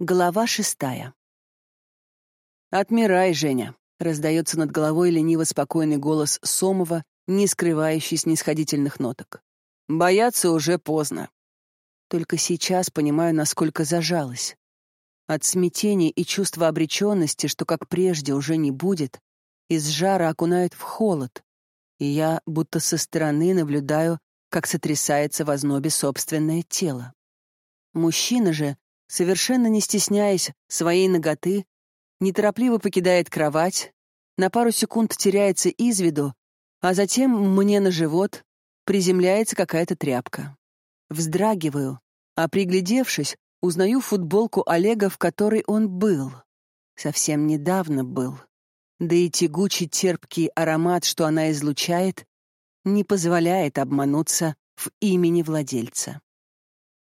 Глава шестая. «Отмирай, Женя», — раздается над головой лениво спокойный голос Сомова, не скрывающий снисходительных ноток. «Бояться уже поздно». Только сейчас понимаю, насколько зажалась. От смятения и чувства обреченности, что как прежде уже не будет, из жара окунает в холод, и я будто со стороны наблюдаю, как сотрясается в ознобе собственное тело. Мужчина же, совершенно не стесняясь своей ноготы, неторопливо покидает кровать, на пару секунд теряется из виду, а затем мне на живот приземляется какая-то тряпка. Вздрагиваю, а приглядевшись, узнаю футболку Олега, в которой он был. Совсем недавно был. Да и тягучий терпкий аромат, что она излучает, не позволяет обмануться в имени владельца.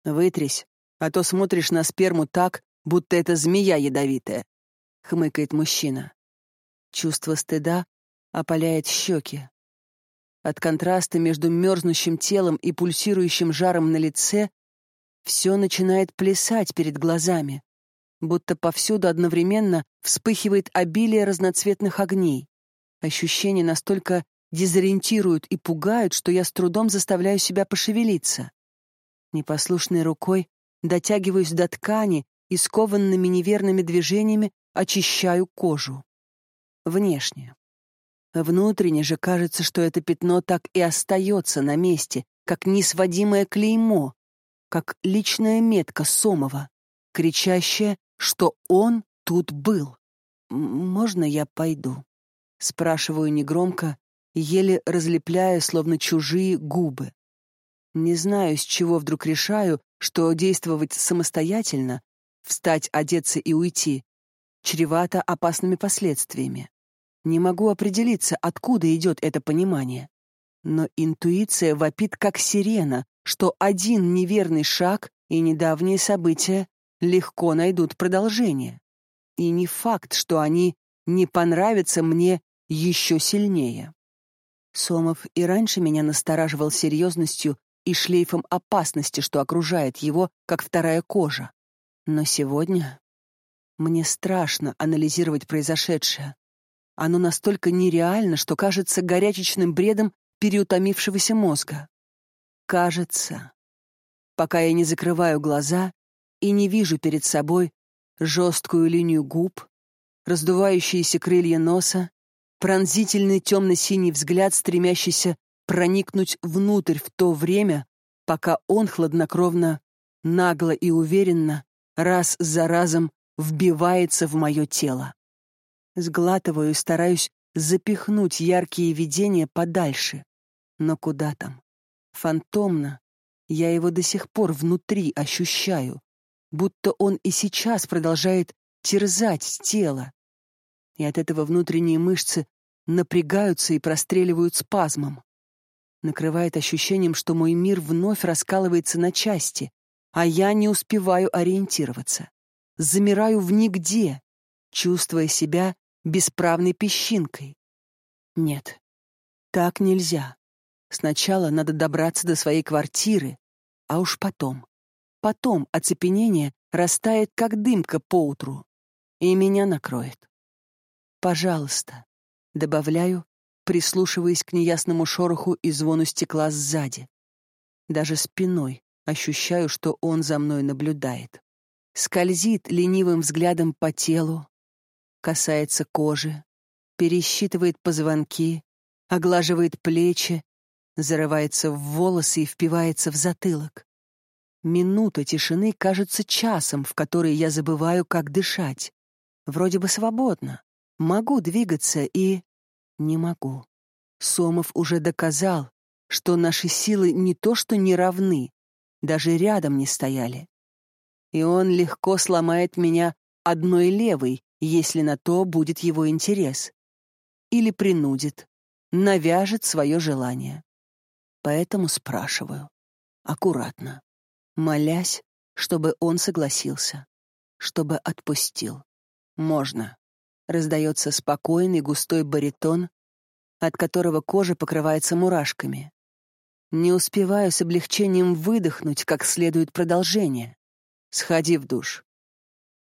«Вытрись», а то смотришь на сперму так, будто это змея ядовитая», — хмыкает мужчина. Чувство стыда опаляет щеки. От контраста между мерзнущим телом и пульсирующим жаром на лице все начинает плясать перед глазами, будто повсюду одновременно вспыхивает обилие разноцветных огней. Ощущения настолько дезориентируют и пугают, что я с трудом заставляю себя пошевелиться. Непослушной рукой дотягиваюсь до ткани и скованными неверными движениями очищаю кожу. Внешне. Внутренне же кажется, что это пятно так и остается на месте, как несводимое клеймо, как личная метка Сомова, кричащая, что он тут был. «Можно я пойду?» Спрашиваю негромко, еле разлепляя, словно чужие губы. Не знаю, с чего вдруг решаю, что действовать самостоятельно, встать, одеться и уйти, чревато опасными последствиями. Не могу определиться, откуда идет это понимание. Но интуиция вопит как сирена, что один неверный шаг и недавние события легко найдут продолжение. И не факт, что они не понравятся мне еще сильнее. Сомов и раньше меня настораживал серьезностью и шлейфом опасности, что окружает его, как вторая кожа. Но сегодня мне страшно анализировать произошедшее. Оно настолько нереально, что кажется горячечным бредом переутомившегося мозга. Кажется. Пока я не закрываю глаза и не вижу перед собой жесткую линию губ, раздувающиеся крылья носа, пронзительный темно-синий взгляд, стремящийся проникнуть внутрь в то время, пока он хладнокровно, нагло и уверенно, раз за разом вбивается в мое тело. Сглатываю и стараюсь запихнуть яркие видения подальше. Но куда там? Фантомно. Я его до сих пор внутри ощущаю, будто он и сейчас продолжает терзать тело. И от этого внутренние мышцы напрягаются и простреливают спазмом накрывает ощущением, что мой мир вновь раскалывается на части, а я не успеваю ориентироваться. Замираю в нигде, чувствуя себя бесправной песчинкой. Нет, так нельзя. Сначала надо добраться до своей квартиры, а уж потом. Потом оцепенение растает, как дымка по утру, и меня накроет. Пожалуйста, добавляю, прислушиваясь к неясному шороху и звону стекла сзади. Даже спиной ощущаю, что он за мной наблюдает. Скользит ленивым взглядом по телу, касается кожи, пересчитывает позвонки, оглаживает плечи, зарывается в волосы и впивается в затылок. Минута тишины кажется часом, в который я забываю, как дышать. Вроде бы свободно, могу двигаться и... Не могу. Сомов уже доказал, что наши силы не то что не равны, даже рядом не стояли. И он легко сломает меня одной левой, если на то будет его интерес. Или принудит, навяжет свое желание. Поэтому спрашиваю, аккуратно, молясь, чтобы он согласился, чтобы отпустил. Можно раздается спокойный густой баритон, от которого кожа покрывается мурашками. Не успеваю с облегчением выдохнуть, как следует продолжение. Сходи в душ.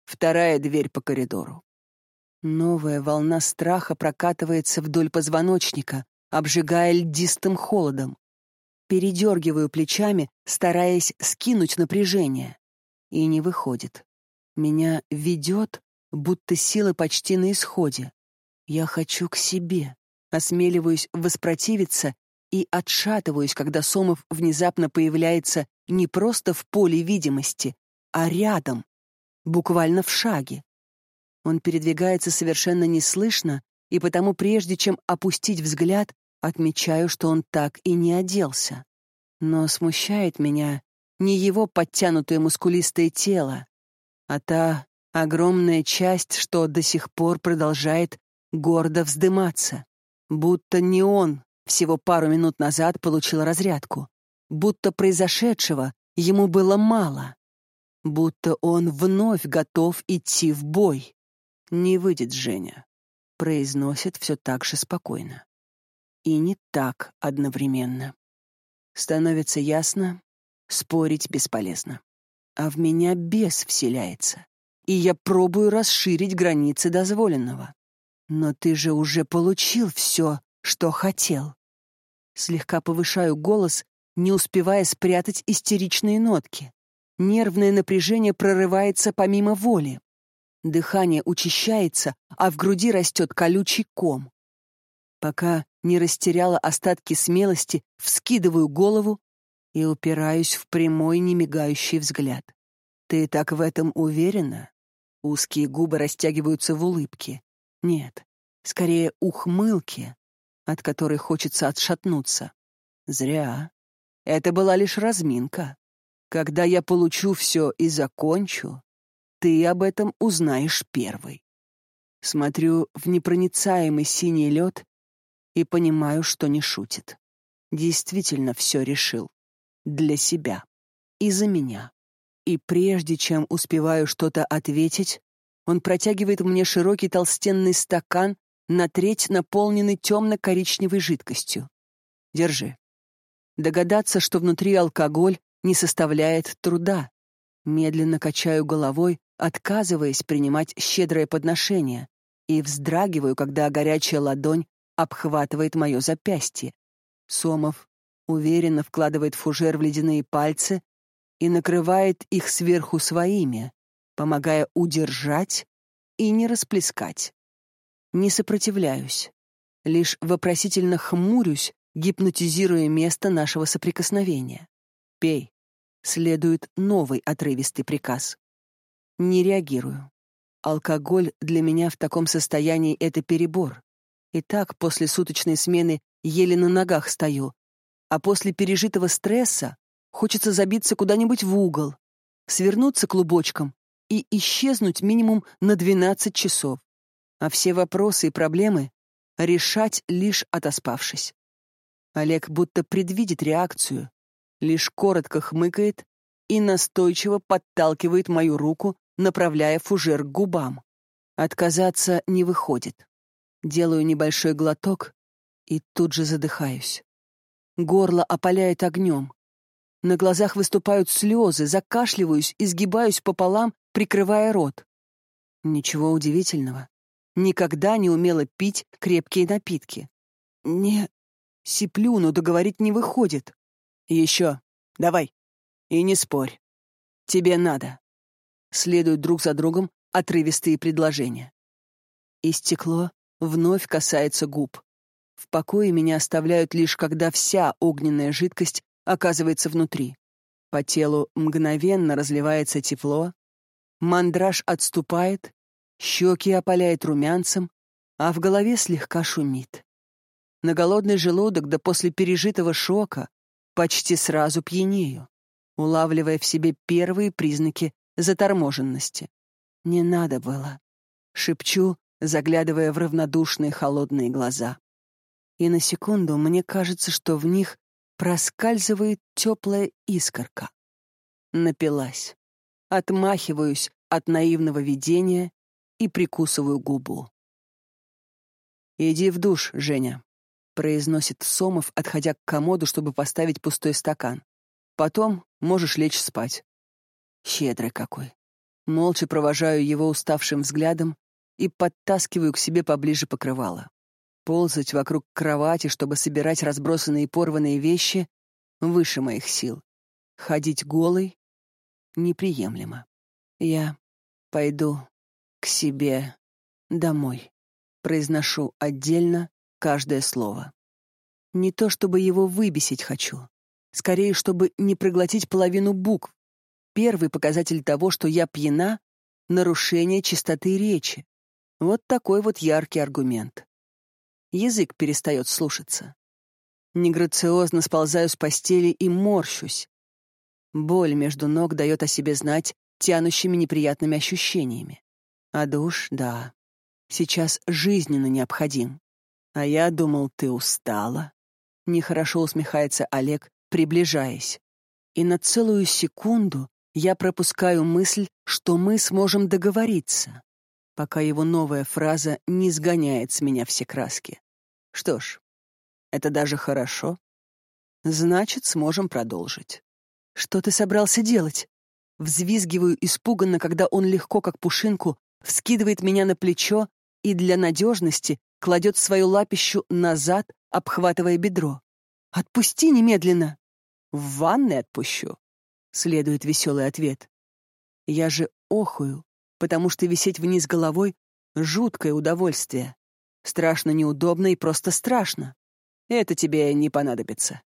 Вторая дверь по коридору. Новая волна страха прокатывается вдоль позвоночника, обжигая льдистым холодом. Передергиваю плечами, стараясь скинуть напряжение. И не выходит. Меня ведет, будто силы почти на исходе. Я хочу к себе. Осмеливаюсь воспротивиться и отшатываюсь, когда Сомов внезапно появляется не просто в поле видимости, а рядом, буквально в шаге. Он передвигается совершенно неслышно, и потому прежде чем опустить взгляд, отмечаю, что он так и не оделся. Но смущает меня не его подтянутое мускулистое тело, а та огромная часть, что до сих пор продолжает гордо вздыматься, будто не он всего пару минут назад получил разрядку. Будто произошедшего ему было мало. Будто он вновь готов идти в бой. «Не выйдет Женя», — произносит все так же спокойно. И не так одновременно. Становится ясно, спорить бесполезно. А в меня бес вселяется, и я пробую расширить границы дозволенного. Но ты же уже получил все, что хотел. Слегка повышаю голос, не успевая спрятать истеричные нотки. Нервное напряжение прорывается помимо воли. Дыхание учащается, а в груди растет колючий ком. Пока не растеряла остатки смелости, вскидываю голову и упираюсь в прямой, немигающий взгляд. «Ты так в этом уверена?» Узкие губы растягиваются в улыбке. Нет, скорее ухмылки, от которой хочется отшатнуться. Зря. Это была лишь разминка. Когда я получу все и закончу, ты об этом узнаешь первой. Смотрю в непроницаемый синий лед и понимаю, что не шутит. Действительно все решил. Для себя. И за меня. И прежде чем успеваю что-то ответить, он протягивает мне широкий толстенный стакан на треть наполненный темно-коричневой жидкостью. Держи. Догадаться, что внутри алкоголь, не составляет труда. Медленно качаю головой, отказываясь принимать щедрое подношение, и вздрагиваю, когда горячая ладонь обхватывает мое запястье. Сомов уверенно вкладывает фужер в ледяные пальцы и накрывает их сверху своими, помогая удержать и не расплескать. Не сопротивляюсь. Лишь вопросительно хмурюсь, гипнотизируя место нашего соприкосновения. «Пей». Следует новый отрывистый приказ. Не реагирую. Алкоголь для меня в таком состоянии — это перебор. И так после суточной смены еле на ногах стою, а после пережитого стресса хочется забиться куда-нибудь в угол, свернуться клубочком и исчезнуть минимум на 12 часов а все вопросы и проблемы решать лишь отоспавшись. Олег будто предвидит реакцию, лишь коротко хмыкает и настойчиво подталкивает мою руку, направляя фужер к губам. Отказаться не выходит. Делаю небольшой глоток и тут же задыхаюсь. Горло опаляет огнем. На глазах выступают слезы, закашливаюсь и сгибаюсь пополам, прикрывая рот. Ничего удивительного никогда не умела пить крепкие напитки. Не... Сиплю, но договорить не выходит. Еще. Давай. И не спорь. Тебе надо. Следуют друг за другом отрывистые предложения. И стекло вновь касается губ. В покое меня оставляют лишь, когда вся огненная жидкость оказывается внутри. По телу мгновенно разливается тепло, мандраж отступает, щеки опаляет румянцем, а в голове слегка шумит. На голодный желудок, да после пережитого шока, почти сразу пьянею, улавливая в себе первые признаки заторможенности. «Не надо было», — шепчу, заглядывая в равнодушные холодные глаза. И на секунду мне кажется, что в них проскальзывает теплая искорка. Напилась. Отмахиваюсь от наивного видения и прикусываю губу. «Иди в душ, Женя», — произносит Сомов, отходя к комоду, чтобы поставить пустой стакан. «Потом можешь лечь спать». Щедрый какой. Молча провожаю его уставшим взглядом и подтаскиваю к себе поближе покрывало. Ползать вокруг кровати, чтобы собирать разбросанные и порванные вещи, выше моих сил. Ходить голой — неприемлемо. Я пойду к себе домой. Произношу отдельно каждое слово. Не то чтобы его выбесить хочу. Скорее, чтобы не проглотить половину букв. Первый показатель того, что я пьяна — нарушение чистоты речи. Вот такой вот яркий аргумент. Язык перестает слушаться. Неграциозно сползаю с постели и морщусь. Боль между ног дает о себе знать тянущими неприятными ощущениями. А душ, да, сейчас жизненно необходим. А я думал, ты устала. Нехорошо усмехается Олег, приближаясь. И на целую секунду я пропускаю мысль, что мы сможем договориться, пока его новая фраза не сгоняет с меня все краски. Что ж, это даже хорошо. Значит, сможем продолжить. Что ты собрался делать? Взвизгиваю испуганно, когда он легко, как пушинку, вскидывает меня на плечо и для надежности кладет свою лапищу назад, обхватывая бедро. «Отпусти немедленно!» «В ванной отпущу», — следует веселый ответ. Я же охую, потому что висеть вниз головой — жуткое удовольствие. Страшно неудобно и просто страшно. Это тебе не понадобится.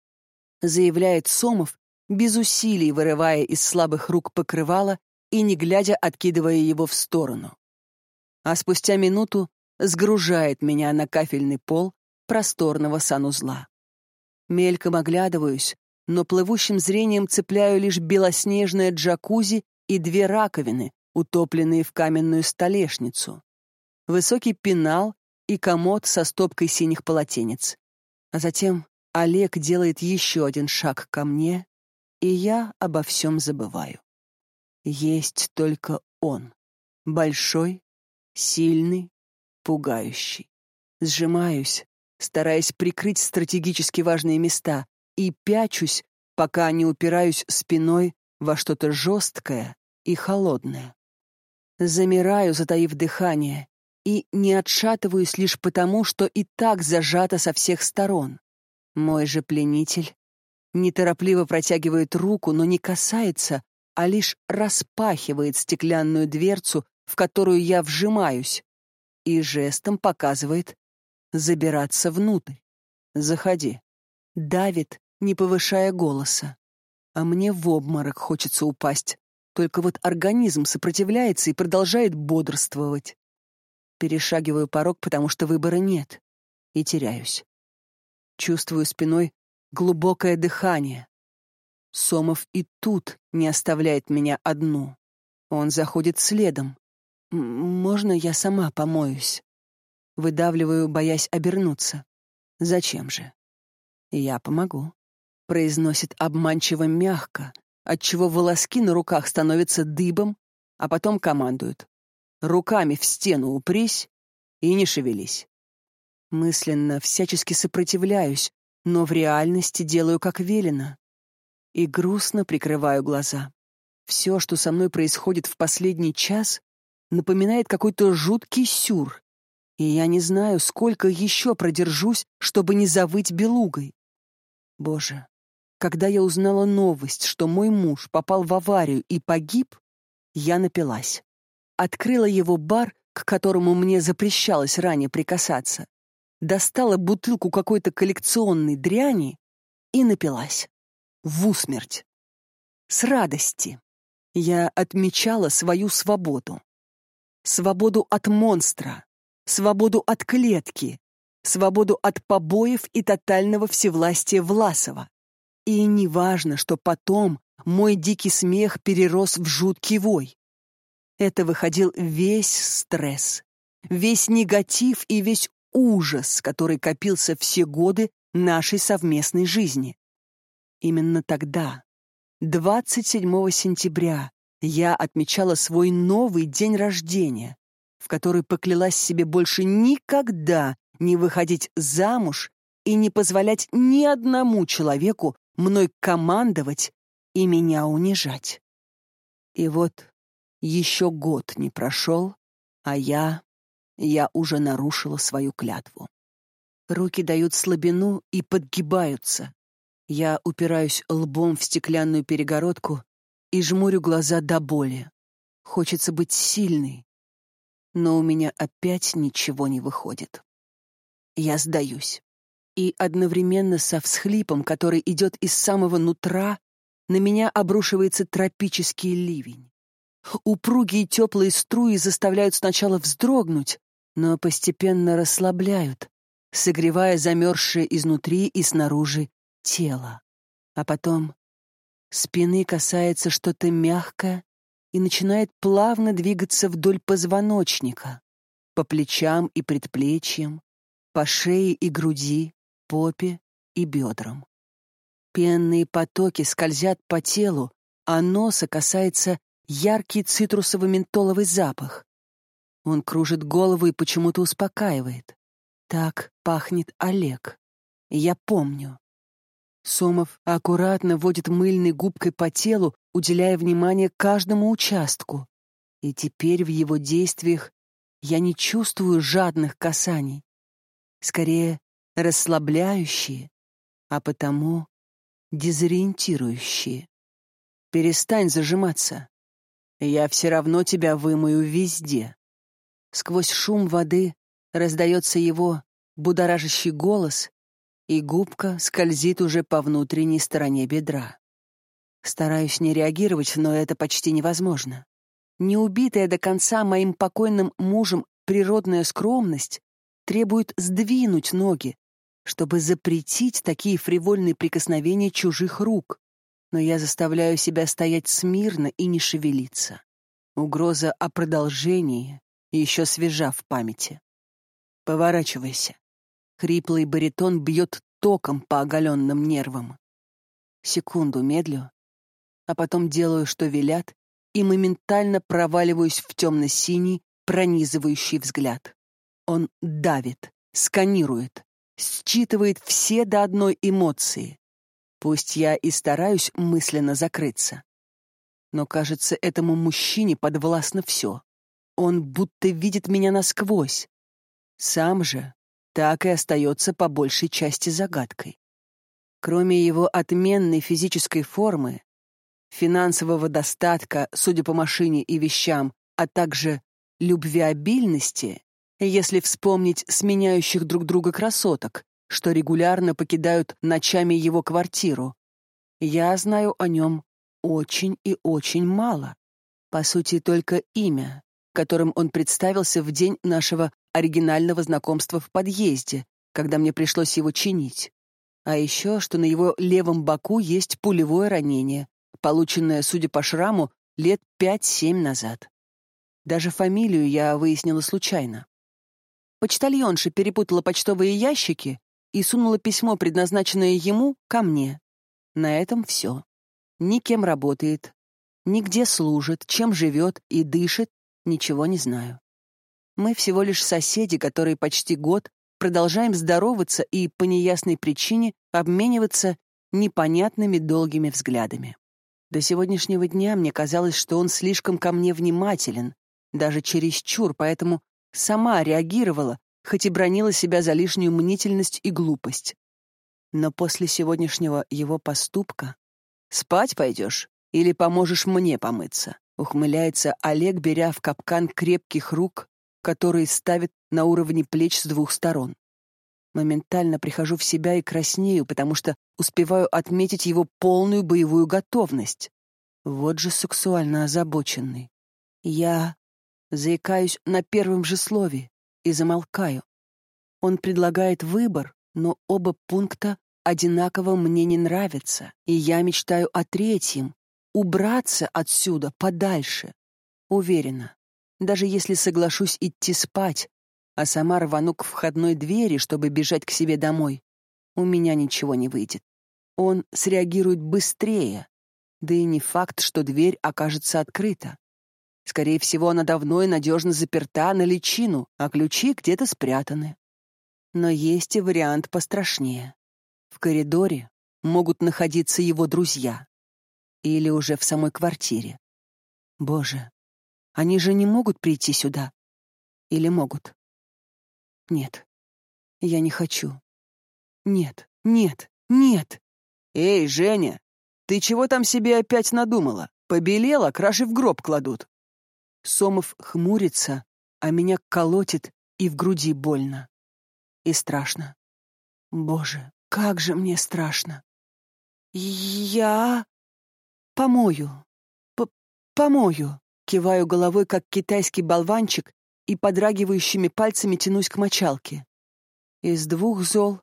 Заявляет Сомов, без усилий вырывая из слабых рук покрывало и, не глядя, откидывая его в сторону а спустя минуту сгружает меня на кафельный пол просторного санузла. Мельком оглядываюсь, но плывущим зрением цепляю лишь белоснежное джакузи и две раковины, утопленные в каменную столешницу, высокий пенал и комод со стопкой синих полотенец. А затем Олег делает еще один шаг ко мне, и я обо всем забываю. Есть только он, большой, Сильный, пугающий. Сжимаюсь, стараясь прикрыть стратегически важные места, и пячусь, пока не упираюсь спиной во что-то жесткое и холодное. Замираю, затаив дыхание, и не отшатываюсь лишь потому, что и так зажато со всех сторон. Мой же пленитель неторопливо протягивает руку, но не касается, а лишь распахивает стеклянную дверцу в которую я вжимаюсь, и жестом показывает забираться внутрь. «Заходи». Давит, не повышая голоса. А мне в обморок хочется упасть. Только вот организм сопротивляется и продолжает бодрствовать. Перешагиваю порог, потому что выбора нет. И теряюсь. Чувствую спиной глубокое дыхание. Сомов и тут не оставляет меня одну. Он заходит следом. «Можно я сама помоюсь?» Выдавливаю, боясь обернуться. «Зачем же?» «Я помогу», — произносит обманчиво мягко, отчего волоски на руках становятся дыбом, а потом командуют. «Руками в стену упрись и не шевелись». Мысленно всячески сопротивляюсь, но в реальности делаю как велено. И грустно прикрываю глаза. Все, что со мной происходит в последний час, напоминает какой-то жуткий сюр, и я не знаю, сколько еще продержусь, чтобы не завыть белугой. Боже, когда я узнала новость, что мой муж попал в аварию и погиб, я напилась. Открыла его бар, к которому мне запрещалось ранее прикасаться, достала бутылку какой-то коллекционной дряни и напилась. В усмерть. С радости. Я отмечала свою свободу свободу от монстра, свободу от клетки, свободу от побоев и тотального всевластия Власова. И неважно, что потом мой дикий смех перерос в жуткий вой. Это выходил весь стресс, весь негатив и весь ужас, который копился все годы нашей совместной жизни. Именно тогда, 27 сентября я отмечала свой новый день рождения, в который поклялась себе больше никогда не выходить замуж и не позволять ни одному человеку мной командовать и меня унижать. И вот Еще год не прошел, а я... я уже нарушила свою клятву. Руки дают слабину и подгибаются. Я упираюсь лбом в стеклянную перегородку и жмурю глаза до боли. Хочется быть сильной, но у меня опять ничего не выходит. Я сдаюсь. И одновременно со всхлипом, который идет из самого нутра, на меня обрушивается тропический ливень. Упругие теплые струи заставляют сначала вздрогнуть, но постепенно расслабляют, согревая замерзшее изнутри и снаружи тело. А потом спины касается что-то мягкое и начинает плавно двигаться вдоль позвоночника, по плечам и предплечьям, по шее и груди, попе и бедрам. Пенные потоки скользят по телу, а носа касается яркий цитрусово-ментоловый запах. Он кружит голову и почему-то успокаивает. Так пахнет Олег. Я помню. Сомов аккуратно водит мыльной губкой по телу, уделяя внимание каждому участку. И теперь в его действиях я не чувствую жадных касаний. Скорее, расслабляющие, а потому дезориентирующие. Перестань зажиматься. Я все равно тебя вымою везде. Сквозь шум воды раздается его будоражащий голос, и губка скользит уже по внутренней стороне бедра. Стараюсь не реагировать, но это почти невозможно. Не убитая до конца моим покойным мужем природная скромность требует сдвинуть ноги, чтобы запретить такие фривольные прикосновения чужих рук. Но я заставляю себя стоять смирно и не шевелиться. Угроза о продолжении еще свежа в памяти. Поворачивайся. Хриплый баритон бьет током по оголенным нервам. Секунду медлю, а потом делаю, что велят, и моментально проваливаюсь в темно-синий, пронизывающий взгляд. Он давит, сканирует, считывает все до одной эмоции. Пусть я и стараюсь мысленно закрыться. Но, кажется, этому мужчине подвластно все. Он будто видит меня насквозь. Сам же так и остается по большей части загадкой. Кроме его отменной физической формы, финансового достатка, судя по машине и вещам, а также любвеобильности, если вспомнить сменяющих друг друга красоток, что регулярно покидают ночами его квартиру, я знаю о нем очень и очень мало. По сути, только имя, которым он представился в день нашего оригинального знакомства в подъезде, когда мне пришлось его чинить. А еще, что на его левом боку есть пулевое ранение, полученное, судя по шраму, лет пять-семь назад. Даже фамилию я выяснила случайно. Почтальонша перепутала почтовые ящики и сунула письмо, предназначенное ему, ко мне. На этом все. Ни кем работает, нигде служит, чем живет и дышит, ничего не знаю. Мы всего лишь соседи, которые почти год продолжаем здороваться и по неясной причине обмениваться непонятными долгими взглядами. До сегодняшнего дня мне казалось, что он слишком ко мне внимателен, даже чересчур, поэтому сама реагировала, хоть и бронила себя за лишнюю мнительность и глупость. Но после сегодняшнего его поступка «Спать пойдешь или поможешь мне помыться?» ухмыляется Олег, беря в капкан крепких рук которые ставит на уровне плеч с двух сторон. Моментально прихожу в себя и краснею, потому что успеваю отметить его полную боевую готовность. Вот же сексуально озабоченный. Я заикаюсь на первом же слове и замолкаю. Он предлагает выбор, но оба пункта одинаково мне не нравятся, и я мечтаю о третьем — убраться отсюда подальше. Уверена, даже если соглашусь идти спать, а сама рвану к входной двери, чтобы бежать к себе домой, у меня ничего не выйдет. Он среагирует быстрее, да и не факт, что дверь окажется открыта. Скорее всего, она давно и надежно заперта на личину, а ключи где-то спрятаны. Но есть и вариант пострашнее. В коридоре могут находиться его друзья. Или уже в самой квартире. Боже, Они же не могут прийти сюда. Или могут? Нет. Я не хочу. Нет, нет, нет. Эй, Женя, ты чего там себе опять надумала? Побелела, краши в гроб кладут. Сомов хмурится, а меня колотит и в груди больно. И страшно. Боже, как же мне страшно. Я помою. П помою. Киваю головой, как китайский болванчик, и подрагивающими пальцами тянусь к мочалке. Из двух зол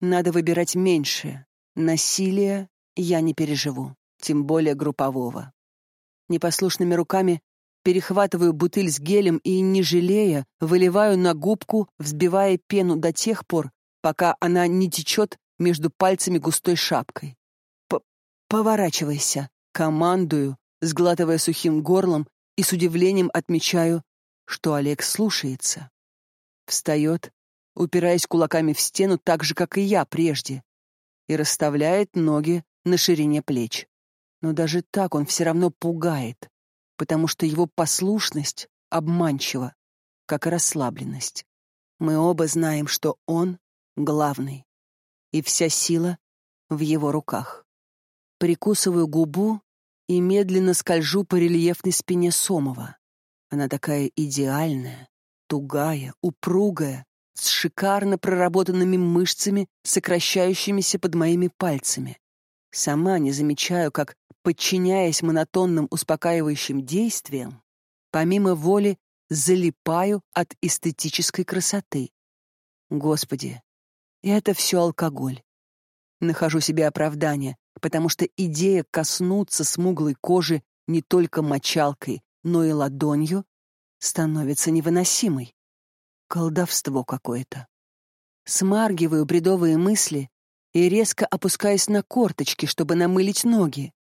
надо выбирать меньшее. Насилие я не переживу, тем более группового. Непослушными руками перехватываю бутыль с гелем и, не жалея, выливаю на губку, взбивая пену до тех пор, пока она не течет между пальцами густой шапкой. П «Поворачивайся», командую, сглатывая сухим горлом и с удивлением отмечаю, что Олег слушается. Встает, упираясь кулаками в стену так же, как и я прежде, и расставляет ноги на ширине плеч. Но даже так он все равно пугает, потому что его послушность обманчива, как и расслабленность. Мы оба знаем, что он главный, и вся сила в его руках. Прикусываю губу и медленно скольжу по рельефной спине Сомова. Она такая идеальная, тугая, упругая, с шикарно проработанными мышцами, сокращающимися под моими пальцами. Сама не замечаю, как, подчиняясь монотонным успокаивающим действиям, помимо воли залипаю от эстетической красоты. Господи, это все алкоголь. Нахожу себе оправдание, потому что идея коснуться смуглой кожи не только мочалкой, но и ладонью становится невыносимой. Колдовство какое-то. Смаргиваю бредовые мысли и резко опускаюсь на корточки, чтобы намылить ноги.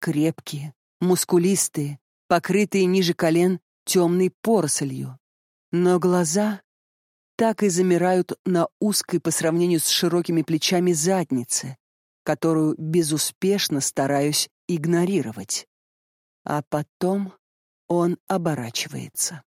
Крепкие, мускулистые, покрытые ниже колен темной порослью. Но глаза так и замирают на узкой по сравнению с широкими плечами заднице, которую безуспешно стараюсь игнорировать. А потом он оборачивается.